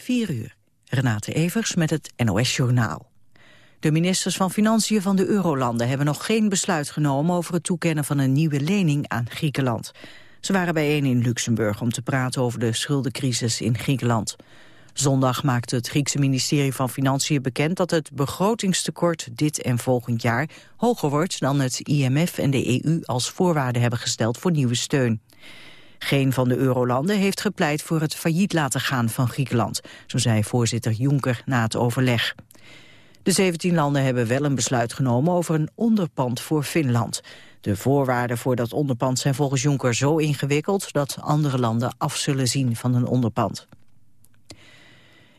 4 uur. Renate Evers met het NOS Journaal. De ministers van Financiën van de Eurolanden hebben nog geen besluit genomen over het toekennen van een nieuwe lening aan Griekenland. Ze waren bijeen in Luxemburg om te praten over de schuldencrisis in Griekenland. Zondag maakte het Griekse ministerie van Financiën bekend dat het begrotingstekort dit en volgend jaar hoger wordt dan het IMF en de EU als voorwaarde hebben gesteld voor nieuwe steun. Geen van de eurolanden heeft gepleit voor het failliet laten gaan van Griekenland, zo zei voorzitter Juncker na het overleg. De 17 landen hebben wel een besluit genomen over een onderpand voor Finland. De voorwaarden voor dat onderpand zijn volgens Juncker zo ingewikkeld dat andere landen af zullen zien van een onderpand.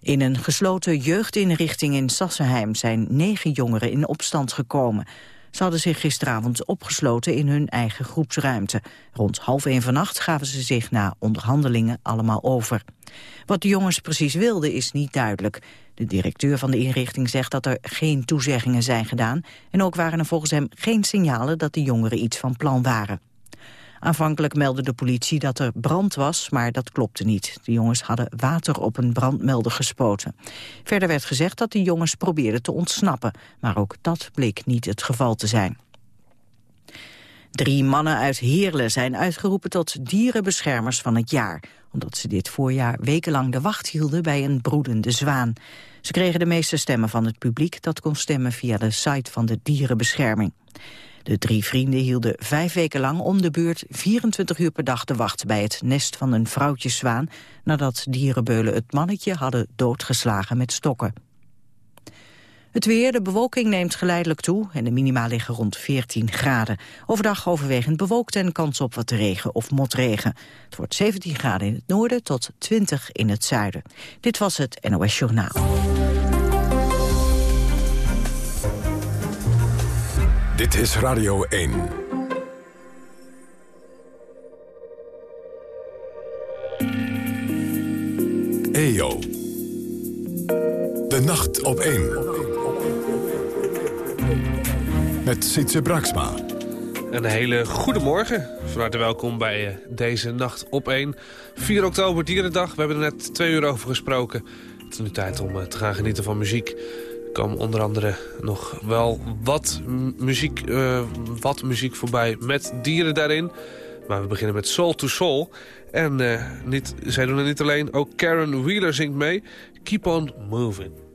In een gesloten jeugdinrichting in Sassenheim zijn negen jongeren in opstand gekomen. Ze hadden zich gisteravond opgesloten in hun eigen groepsruimte. Rond half één vannacht gaven ze zich na onderhandelingen allemaal over. Wat de jongens precies wilden is niet duidelijk. De directeur van de inrichting zegt dat er geen toezeggingen zijn gedaan... en ook waren er volgens hem geen signalen dat de jongeren iets van plan waren. Aanvankelijk meldde de politie dat er brand was, maar dat klopte niet. De jongens hadden water op een brandmelder gespoten. Verder werd gezegd dat de jongens probeerden te ontsnappen, maar ook dat bleek niet het geval te zijn. Drie mannen uit Heerlen zijn uitgeroepen tot dierenbeschermers van het jaar omdat ze dit voorjaar wekenlang de wacht hielden bij een broedende zwaan. Ze kregen de meeste stemmen van het publiek dat kon stemmen via de site van de dierenbescherming. De drie vrienden hielden vijf weken lang om de beurt 24 uur per dag de wacht bij het nest van een vrouwtjeszwaan nadat dierenbeulen het mannetje hadden doodgeslagen met stokken. Het weer, de bewolking neemt geleidelijk toe en de minima liggen rond 14 graden. Overdag overwegend bewolkt en kans op wat regen of motregen. Het wordt 17 graden in het noorden tot 20 in het zuiden. Dit was het NOS Journaal. Dit is Radio 1. EO. De nacht op 1 met Sietse Braksma. Een hele goede morgen. Van harte welkom bij eh, deze Nacht op 1. 4 oktober, Dierendag. We hebben er net twee uur over gesproken. Het is nu tijd om eh, te gaan genieten van muziek. Komen onder andere nog wel wat muziek, uh, wat muziek voorbij met dieren daarin. Maar we beginnen met Soul to Soul. En uh, niet, zij doen het niet alleen, ook Karen Wheeler zingt mee. Keep on moving.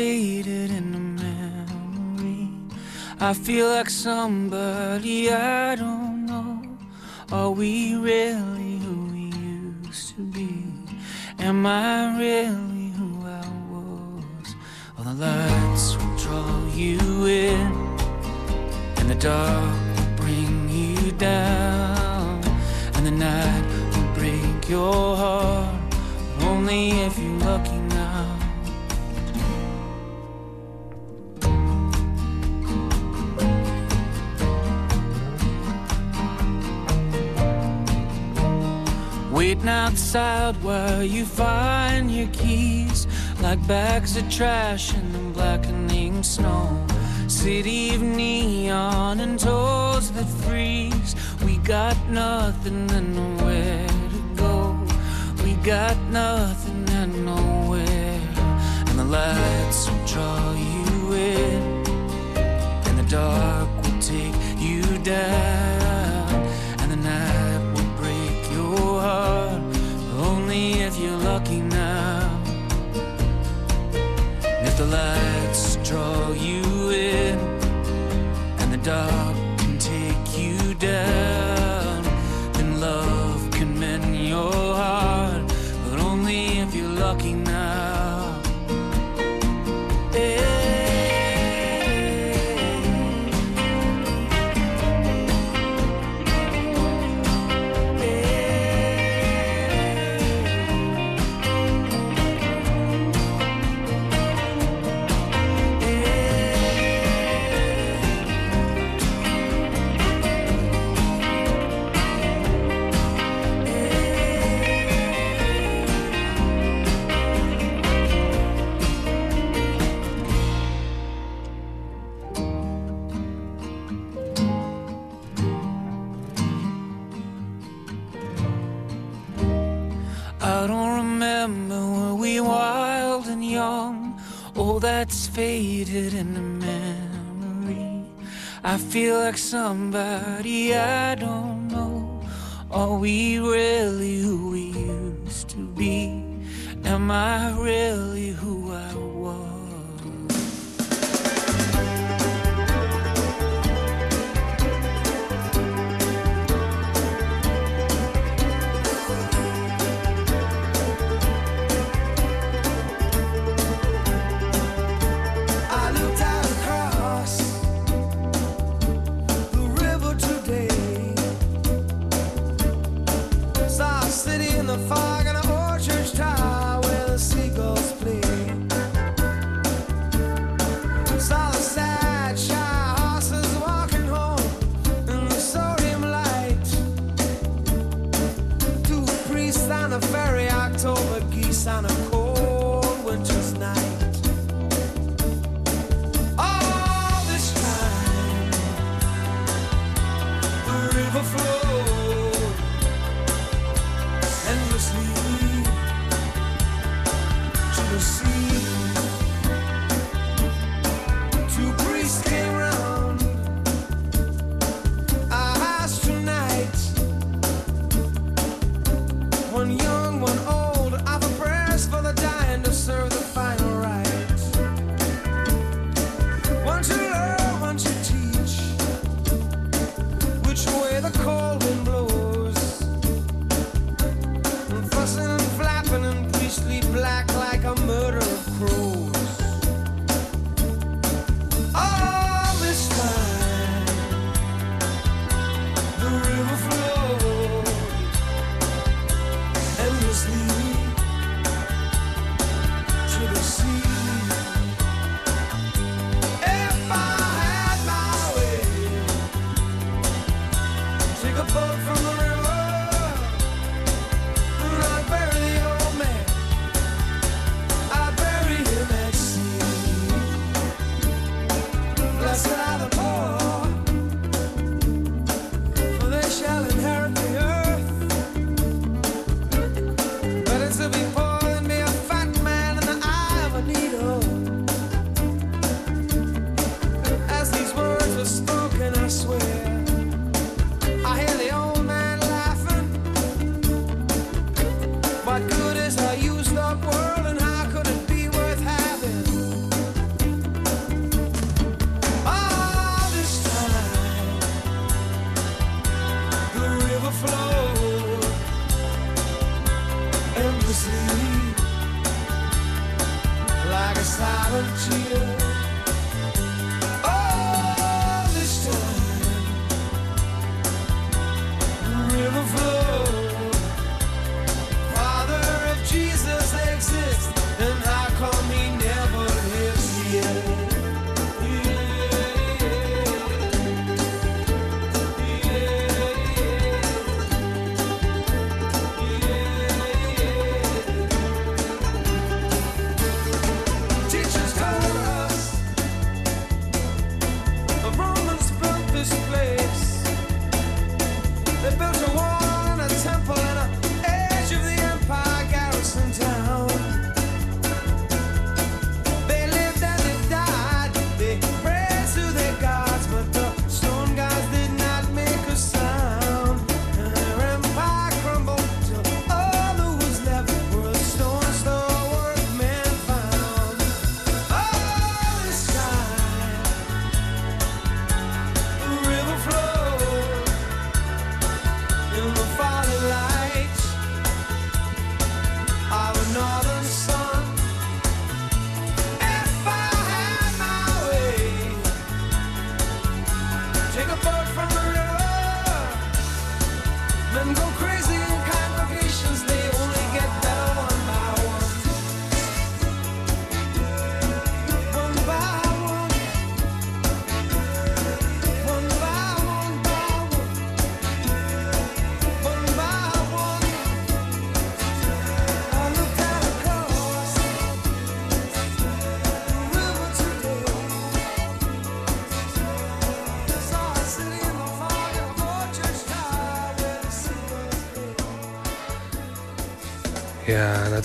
faded in a memory. I feel like somebody I don't know. Are we really? out where you find your keys like bags of trash in the blackening snow. City of neon and toes that freeze. We got nothing and nowhere to go. We got nothing and nowhere. And the lights will draw you in. And the dark somebody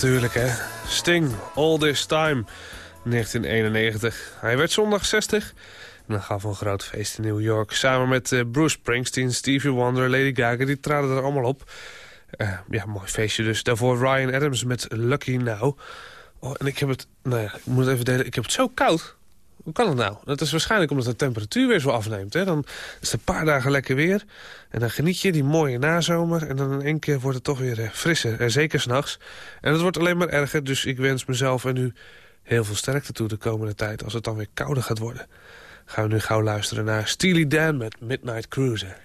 natuurlijk hè. Sting, All This Time, 1991. Hij werd zondag 60 en dan gaf een groot feest in New York. Samen met uh, Bruce Springsteen, Stevie Wonder, Lady Gaga, die traden er allemaal op. Uh, ja, mooi feestje dus. Daarvoor Ryan Adams met Lucky Now. Oh, en ik heb het, nou ja, ik moet even delen, ik heb het zo koud. Hoe kan het nou? Dat is waarschijnlijk omdat de temperatuur weer zo afneemt. Hè? Dan is het een paar dagen lekker weer. En dan geniet je die mooie nazomer. En dan in één keer wordt het toch weer eh, frisser. En zeker s'nachts. En het wordt alleen maar erger. Dus ik wens mezelf en nu heel veel sterkte toe de komende tijd. Als het dan weer kouder gaat worden. Gaan we nu gauw luisteren naar Steely Dan met Midnight Cruiser.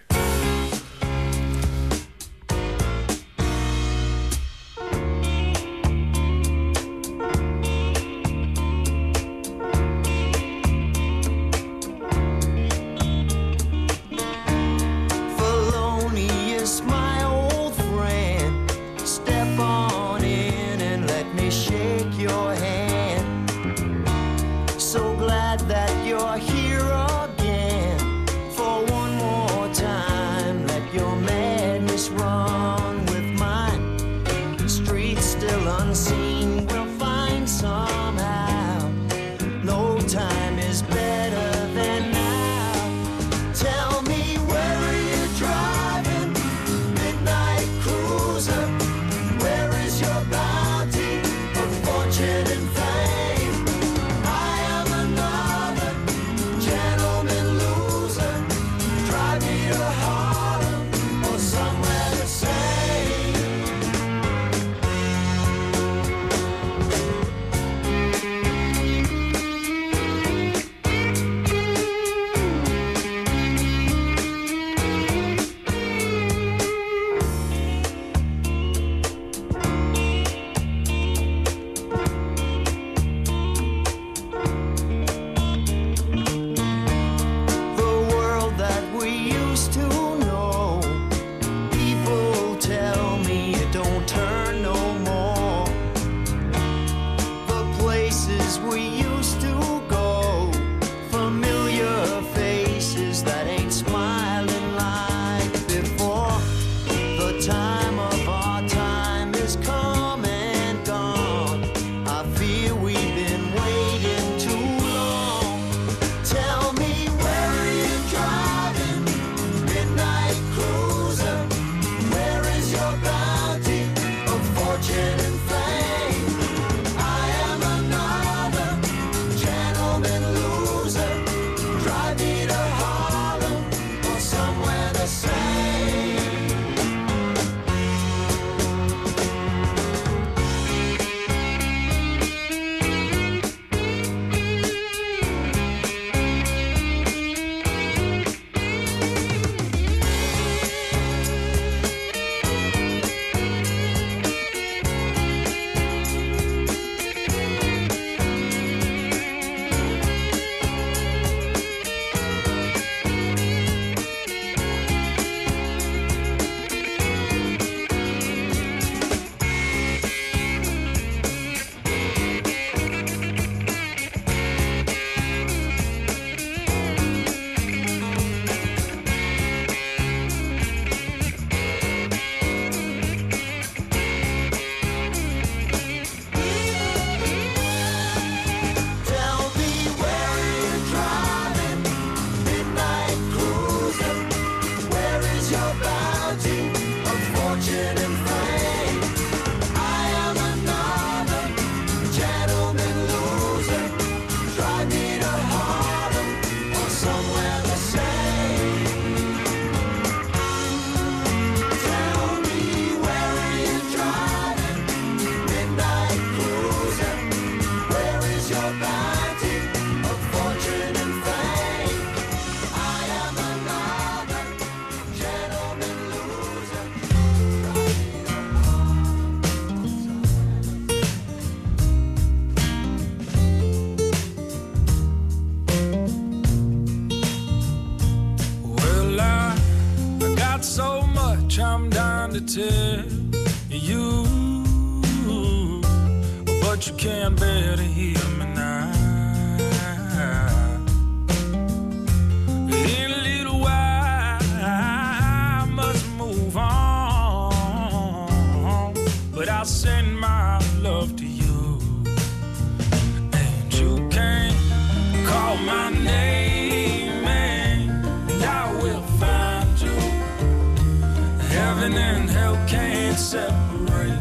Heaven and hell can't separate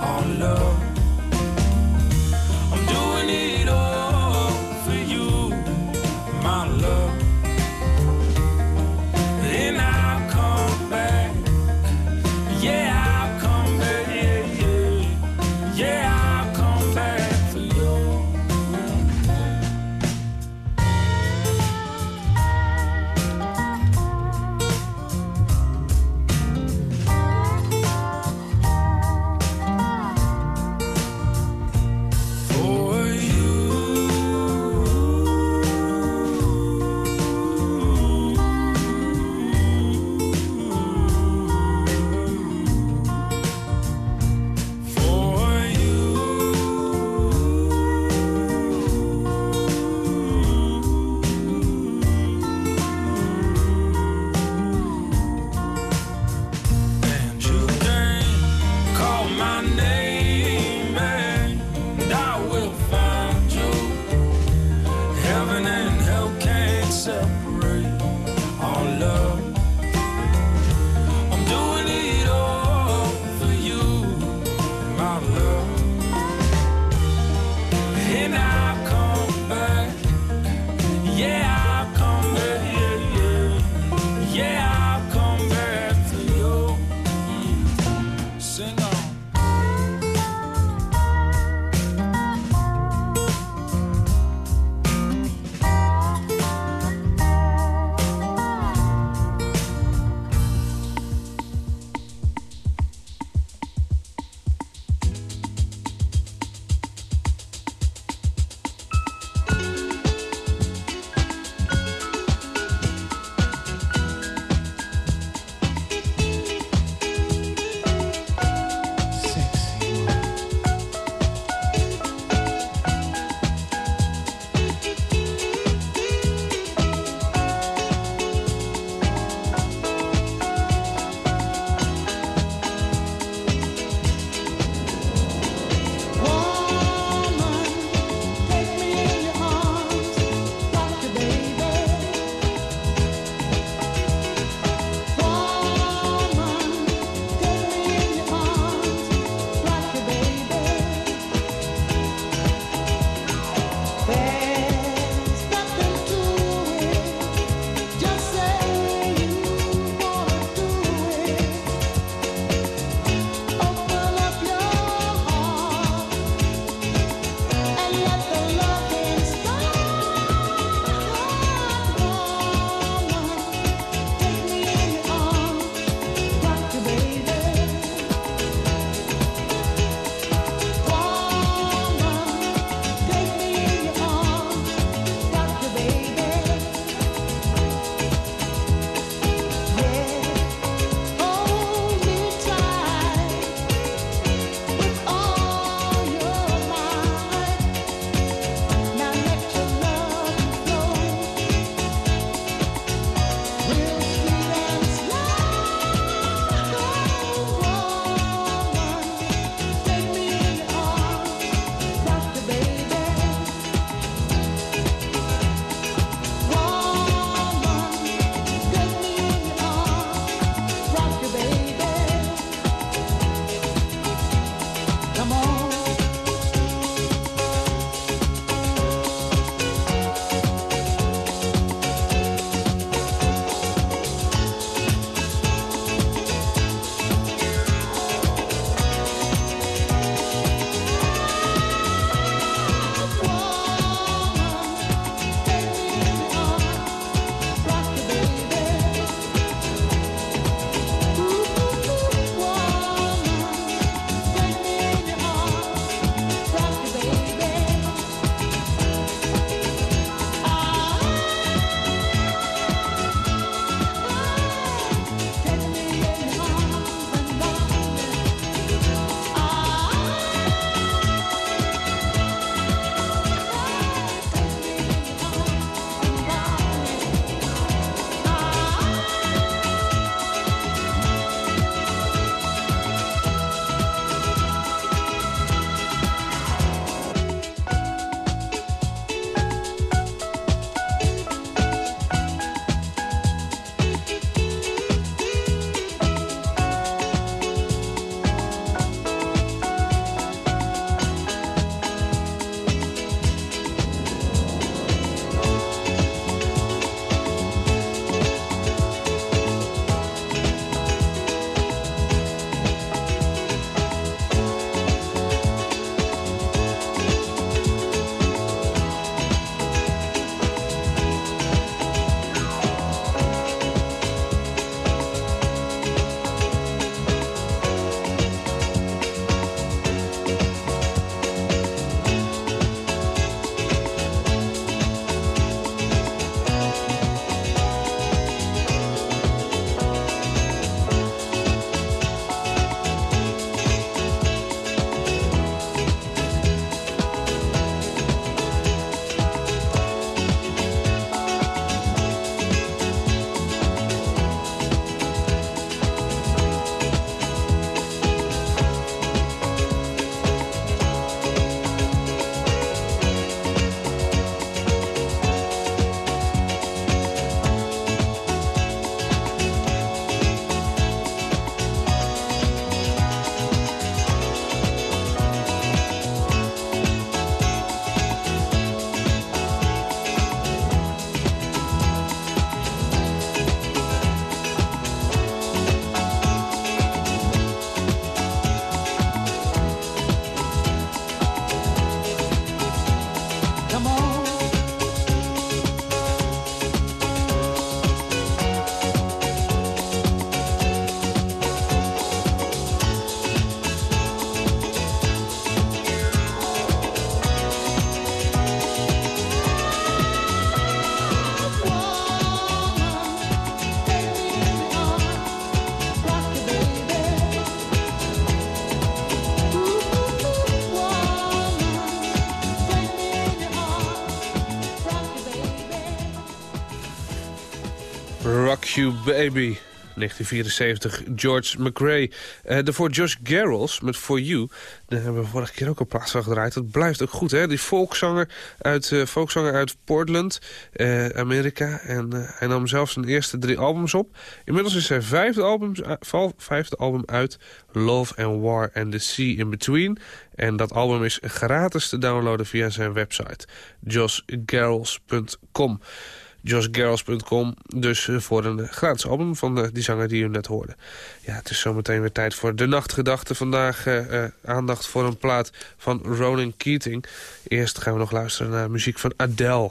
our love. You Baby. 1974, George McRae. Uh, daarvoor Josh Garrels met For You. Daar hebben we vorige keer ook een plaats van gedraaid. Dat blijft ook goed, hè? Die folkzanger uit, uh, folkzanger uit Portland, uh, Amerika. En hij nam zelfs zijn eerste drie albums op. Inmiddels is zijn vijfde, albums, vijfde album uit. Love and War and the Sea in Between. En dat album is gratis te downloaden via zijn website. joshgarrels.com joshgarrels.com. Dus eh, voor een gratis album van de, die zanger die u net hoorde. Ja, het is zometeen weer tijd voor de nachtgedachte. Vandaag aandacht voor een plaat van Ronan Keating. Eerst gaan we nog luisteren naar muziek van Adele.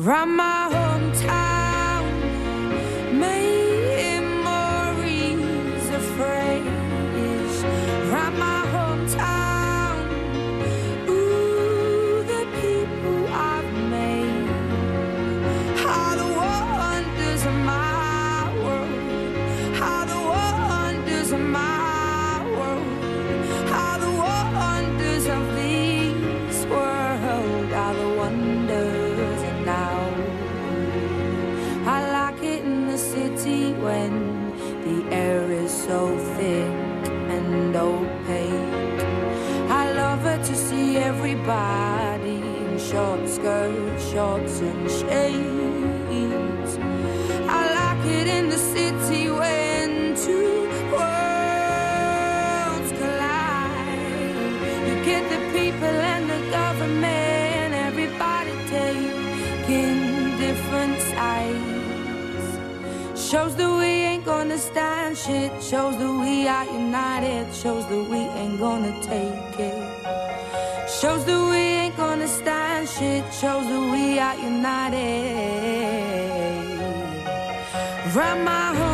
Round my hometown, memories I love it to see everybody in short skirts, shorts, and shades. I like it in the city when two worlds collide. You get the people and the government, everybody taking different sides. Shows that we ain't gonna stand shit. Shows that we are united. Shows that we ain't gonna take it. Shows that we ain't gonna stand shit. Shows that we are united. Round my hometown,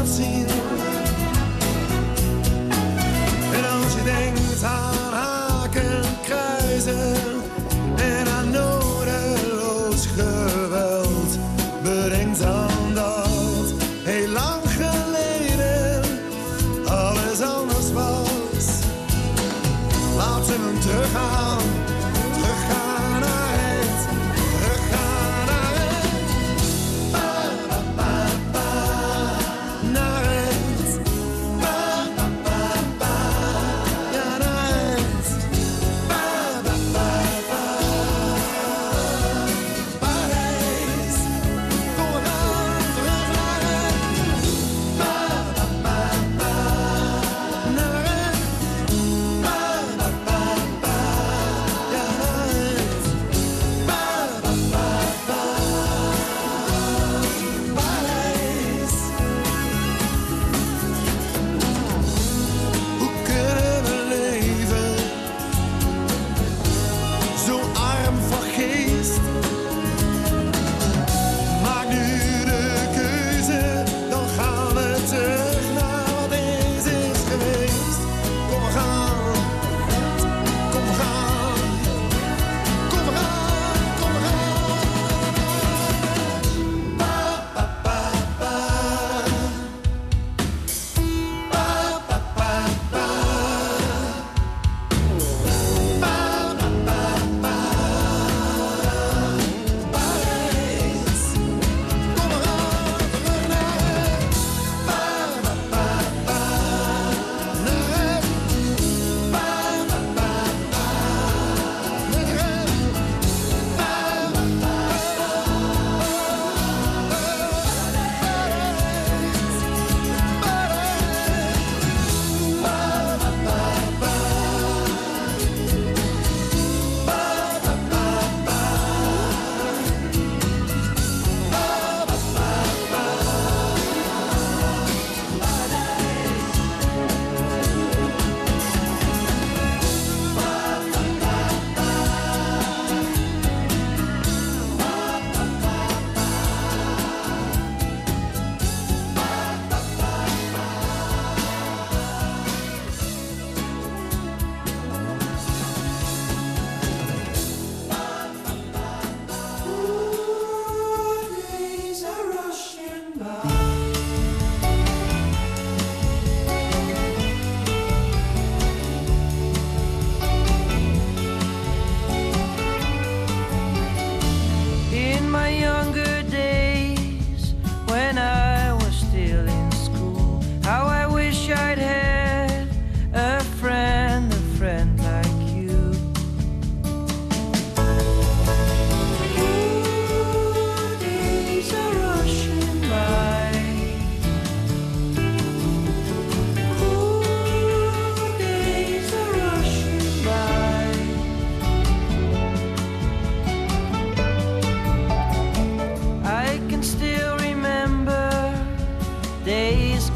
gezicht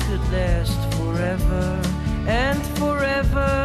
could last forever and forever.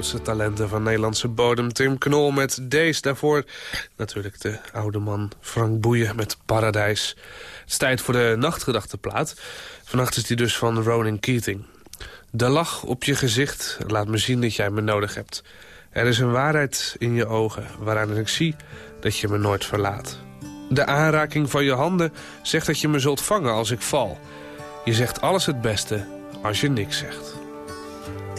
Grootste talenten van Nederlandse bodem. Tim Knol met Days. Daarvoor natuurlijk de oude man Frank Boeien met Paradijs. Het is tijd voor de nachtgedachte plaat. Vannacht is die dus van Ronan Keating. De lach op je gezicht laat me zien dat jij me nodig hebt. Er is een waarheid in je ogen waaraan ik zie dat je me nooit verlaat. De aanraking van je handen zegt dat je me zult vangen als ik val. Je zegt alles het beste als je niks zegt.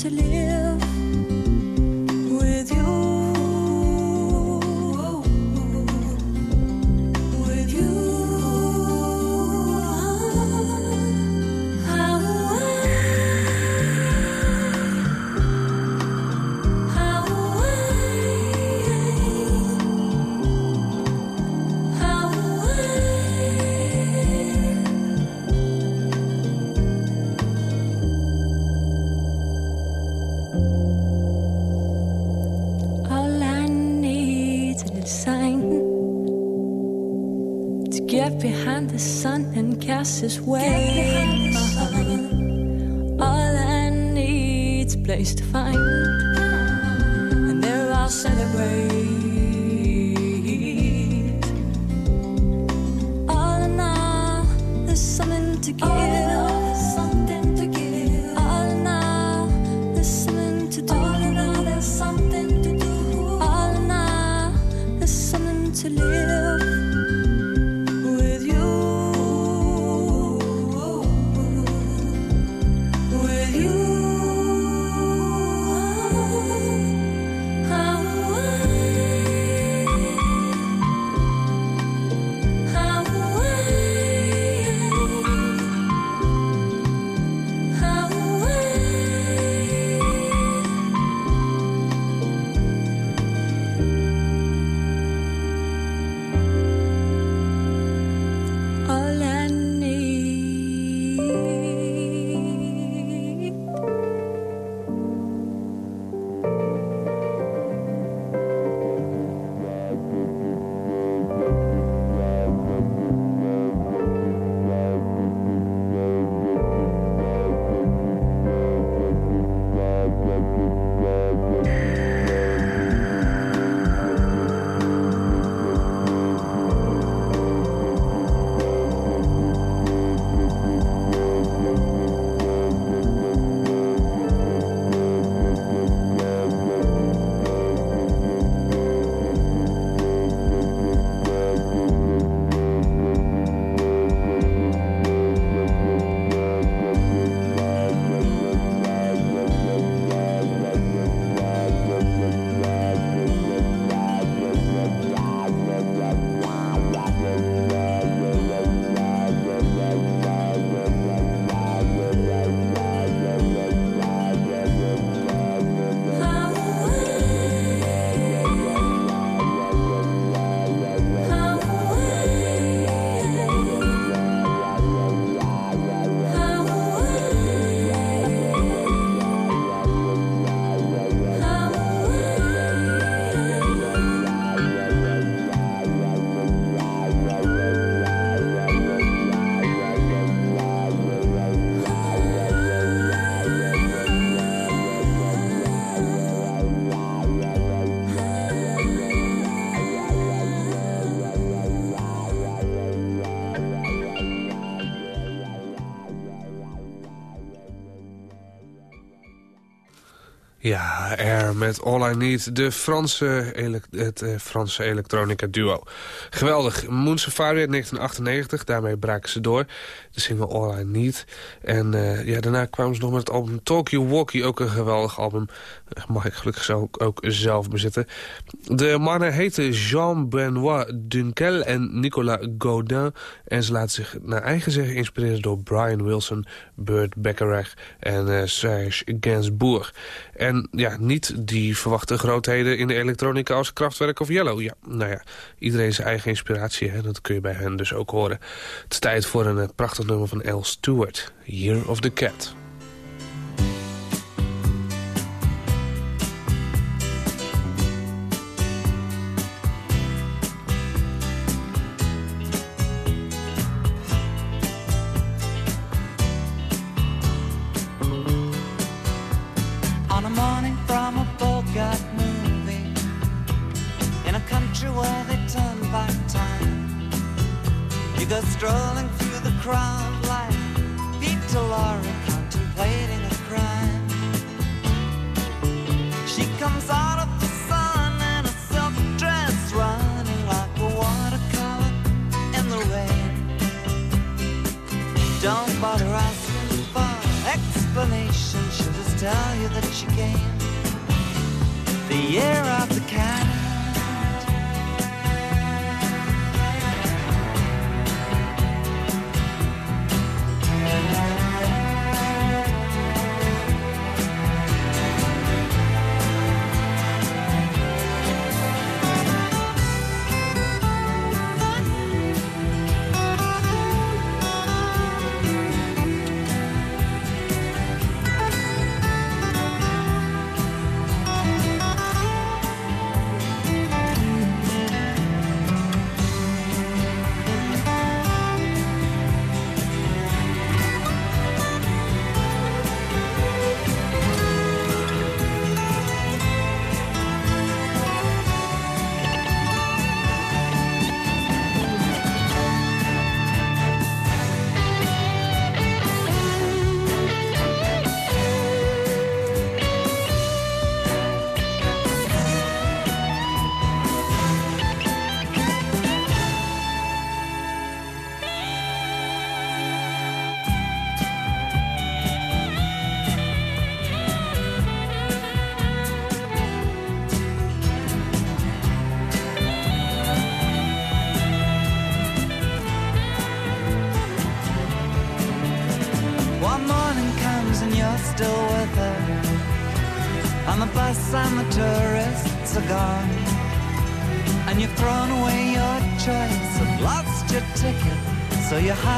To live places waiting. All I need's place to find. Met All I Need. De Franse, het eh, Franse elektronica duo. Geweldig. Moon Safari uit 1998. Daarmee braken ze door de single All I Need. En eh, ja, daarna kwamen ze nog met het album Tokyo Walkie, ook een geweldig album. Eh, mag ik gelukkig zo ook, zelf bezitten. De mannen heten Jean-Benoît Dunkel en Nicolas Godin. En ze laten zich naar eigen zeggen inspireren door Brian Wilson, Burt Bacharach en uh, Serge Gainsbourg. En ja, niet die verwachte grootheden in de elektronica als Kraftwerk of Yellow. Ja, nou ja, iedereen zijn eigen inspiratie, hè? dat kun je bij hen dus ook horen. Het is tijd voor een prachtig van L Stewart, Year of the Cat.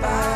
Bye.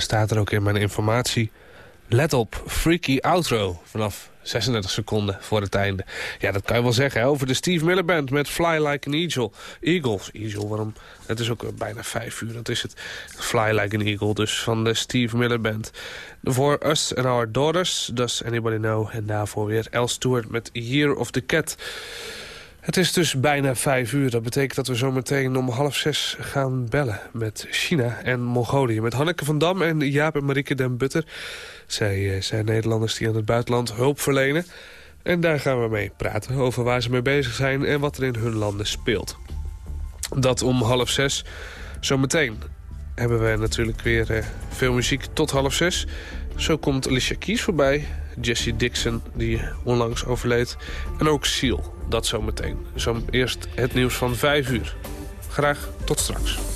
Staat er ook in mijn informatie... Let op, freaky outro. Vanaf 36 seconden voor het einde. Ja, dat kan je wel zeggen over de Steve Miller Band met Fly Like an Eagle. Eagles, Eagle, waarom? Het is ook eh, bijna vijf uur, dat is het. Fly Like an Eagle, dus van de Steve Miller Band. Voor Us and Our Daughters, Does Anybody Know? En daarvoor weer El Stewart met Year of the Cat. Het is dus bijna vijf uur. Dat betekent dat we zometeen om half zes gaan bellen met China en Mongolië. Met Hanneke van Dam en Jaap en Marieke den Butter. Zij eh, zijn Nederlanders die aan het buitenland hulp verlenen. En daar gaan we mee praten over waar ze mee bezig zijn en wat er in hun landen speelt. Dat om half zes. Zometeen hebben we natuurlijk weer eh, veel muziek tot half zes. Zo komt Alicia Keys voorbij. Jesse Dixon, die onlangs overleed. En ook Seal, dat zometeen. Zo eerst het nieuws van vijf uur. Graag tot straks.